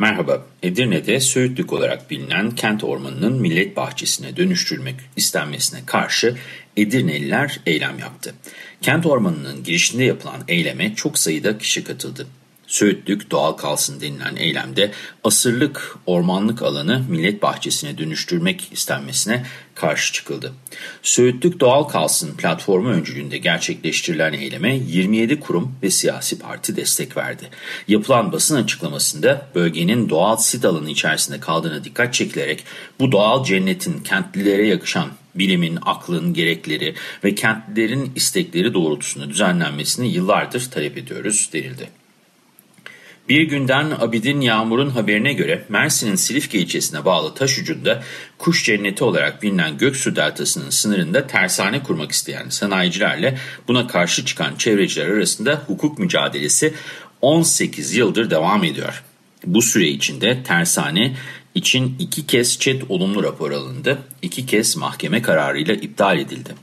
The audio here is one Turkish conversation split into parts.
Merhaba, Edirne'de Söğütlük olarak bilinen kent ormanının millet bahçesine dönüştürülmek istenmesine karşı Edirneliler eylem yaptı. Kent ormanının girişinde yapılan eyleme çok sayıda kişi katıldı. Söğütlük doğal kalsın denilen eylemde asırlık ormanlık alanı millet bahçesine dönüştürmek istenmesine karşı çıkıldı. Söğütlük doğal kalsın platformu öncülüğünde gerçekleştirilen eyleme 27 kurum ve siyasi parti destek verdi. Yapılan basın açıklamasında bölgenin doğal sit alanı içerisinde kaldığına dikkat çekilerek bu doğal cennetin kentlilere yakışan bilimin, aklın gerekleri ve kentlilerin istekleri doğrultusunda düzenlenmesini yıllardır talep ediyoruz denildi. Bir günden Abidin Yağmur'un haberine göre Mersin'in Silifke ilçesine bağlı Taşucu'nda kuş cenneti olarak bilinen Göksu Deltası'nın sınırında tersane kurmak isteyen sanayicilerle buna karşı çıkan çevreciler arasında hukuk mücadelesi 18 yıldır devam ediyor. Bu süre içinde tersane için iki kez çet olumlu rapor alındı, iki kez mahkeme kararıyla iptal edildi.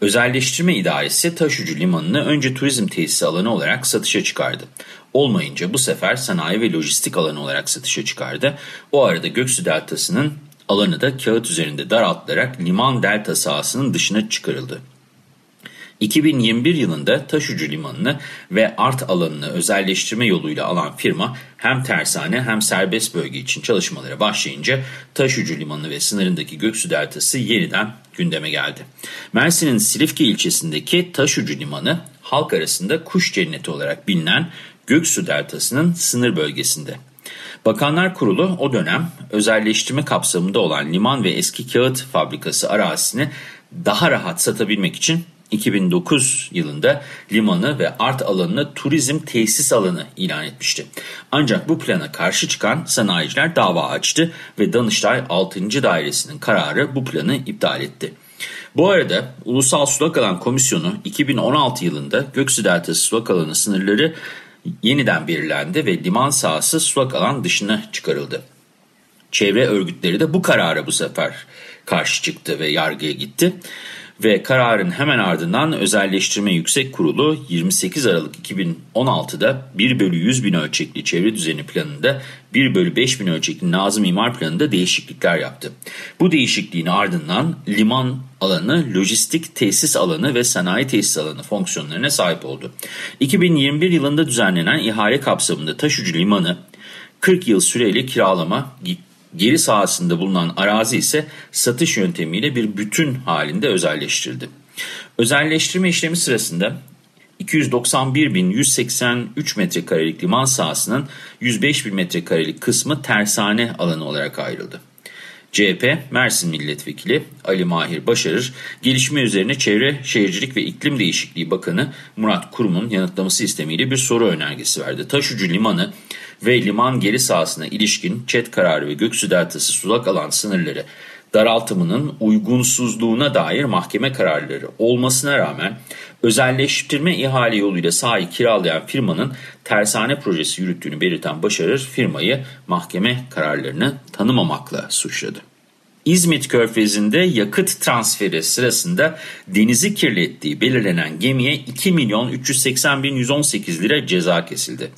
Özelleştirme İdaresi Taşucu Limanı'nı önce turizm tesisi alanı olarak satışa çıkardı. Olmayınca bu sefer sanayi ve lojistik alanı olarak satışa çıkardı. O arada Göksu Deltası'nın alanı da kağıt üzerinde daraltılarak liman delta sahasının dışına çıkarıldı. 2021 yılında Taşucu Limanı'nı ve art alanını özelleştirme yoluyla alan firma hem tersane hem serbest bölge için çalışmalara başlayınca Taşucu Limanı ve sınırındaki Göksu Deltası yeniden gündeme geldi. Mersin'in Silifke ilçesindeki Taşucu Limanı halk arasında kuş cenneti olarak bilinen Göksu Deltası'nın sınır bölgesinde. Bakanlar Kurulu o dönem özelleştirme kapsamında olan liman ve eski kağıt fabrikası arazisini daha rahat satabilmek için 2009 yılında limanı ve art alanını turizm tesis alanı ilan etmişti. Ancak bu plana karşı çıkan sanayiciler dava açtı ve Danıştay 6. Dairesi'nin kararı bu planı iptal etti. Bu arada Ulusal Sulak Alan Komisyonu 2016 yılında Göksu Deltası sulak alanı sınırları yeniden belirlendi ve liman sahası sulak alan dışına çıkarıldı. Çevre örgütleri de bu karara bu sefer karşı çıktı ve yargıya gitti ve kararın hemen ardından Özelleştirme Yüksek Kurulu 28 Aralık 2016'da 1 bölü 100 bin ölçekli çevre düzeni planında 1 bölü 5 bin ölçekli Nazım İmar Planı'nda değişiklikler yaptı. Bu değişikliğin ardından liman alanı, lojistik tesis alanı ve sanayi tesis alanı fonksiyonlarına sahip oldu. 2021 yılında düzenlenen ihale kapsamında Taşucu Limanı 40 yıl süreyle kiralama Geri sahasında bulunan arazi ise satış yöntemiyle bir bütün halinde özelleştirildi. Özelleştirme işlemi sırasında 291.183 metrekarelik liman sahasının 105.000 metrekarelik kısmı tersane alanı olarak ayrıldı. CHP Mersin Milletvekili Ali Mahir Başarır, gelişme üzerine Çevre Şehircilik ve İklim Değişikliği Bakanı Murat Kurum'un yanıtlaması istemiyle bir soru önergesi verdi. Taşucu Limanı ve liman geri sahasına ilişkin ÇED kararı ve Göksu Deltası sulak alan sınırları daraltımının uygunsuzluğuna dair mahkeme kararları olmasına rağmen özelleştirme ihale yoluyla sahayı kiralayan firmanın tersane projesi yürüttüğünü belirten Başarır firmayı mahkeme kararlarını tanımamakla suçladı. İzmit Körfezi'nde yakıt transferi sırasında denizi kirlettiği belirlenen gemiye 2 milyon 380 bin 118 lira ceza kesildi.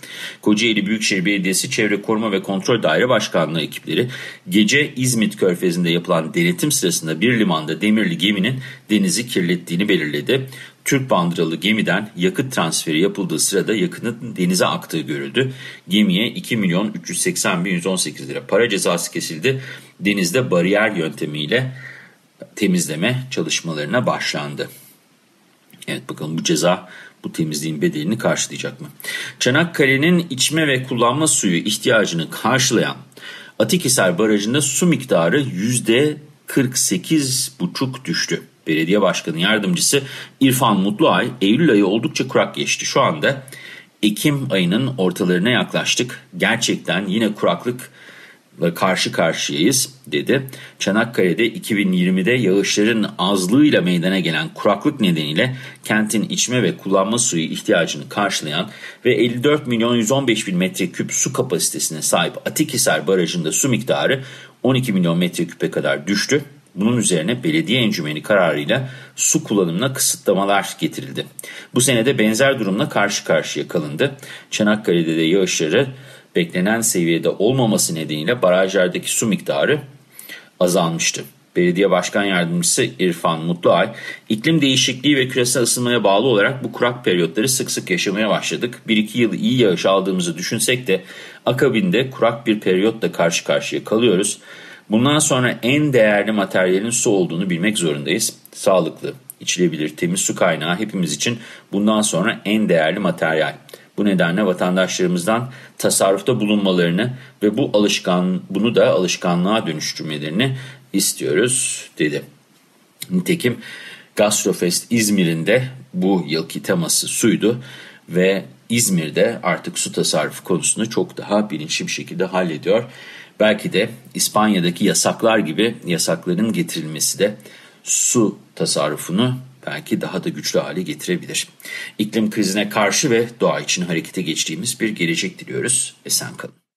Kocaeli Büyükşehir Belediyesi Çevre Koruma ve Kontrol Daire Başkanlığı ekipleri gece İzmit Körfezi'nde yapılan denetim sırasında bir limanda demirli geminin denizi kirlettiğini belirledi. Türk bandıralı gemiden yakıt transferi yapıldığı sırada yakıtın denize aktığı görüldü. Gemiye 2 milyon 380 bin 118 lira para cezası kesildi. Denizde bariyer yöntemiyle temizleme çalışmalarına başlandı. Evet bakalım bu ceza bu temizliğin bedelini karşılayacak mı? Çanakkale'nin içme ve kullanma suyu ihtiyacını karşılayan Atikhisar Barajı'nda su miktarı %48,5 düştü. Belediye Başkanı Yardımcısı İrfan Mutluay, Eylül ayı oldukça kurak geçti. Şu anda Ekim ayının ortalarına yaklaştık. Gerçekten yine kuraklık karşı karşıyayız dedi. Çanakkale'de 2020'de yağışların azlığıyla meydana gelen kuraklık nedeniyle kentin içme ve kullanma suyu ihtiyacını karşılayan ve 54 milyon 115 bin metreküp su kapasitesine sahip Atikhisar Barajı'nda su miktarı 12 milyon metreküpe kadar düştü. Bunun üzerine belediye encümeni kararıyla su kullanımına kısıtlamalar getirildi. Bu senede benzer durumla karşı karşıya kalındı. Çanakkale'de de yağışları beklenen seviyede olmaması nedeniyle barajlardaki su miktarı azalmıştı. Belediye Başkan Yardımcısı İrfan Mutluay, iklim değişikliği ve küresel ısınmaya bağlı olarak bu kurak periyotları sık sık yaşamaya başladık. Bir iki yıl iyi yağış aldığımızı düşünsek de akabinde kurak bir periyotla karşı karşıya kalıyoruz. Bundan sonra en değerli materyalin su olduğunu bilmek zorundayız. Sağlıklı, içilebilir, temiz su kaynağı hepimiz için bundan sonra en değerli materyal. Bu nedenle vatandaşlarımızdan tasarrufta bulunmalarını ve bu alışkan bunu da alışkanlığa dönüştürmelerini istiyoruz dedi. Nitekim Gastrofest İzmir'in de bu yılki teması suydu ve İzmir'de artık su tasarrufu konusunu çok daha bilinçli bir şekilde hallediyor. Belki de İspanya'daki yasaklar gibi yasakların getirilmesi de su tasarrufunu belki daha da güçlü hale getirebilir. İklim krizine karşı ve doğa için harekete geçtiğimiz bir gelecek diliyoruz. Esen kalın.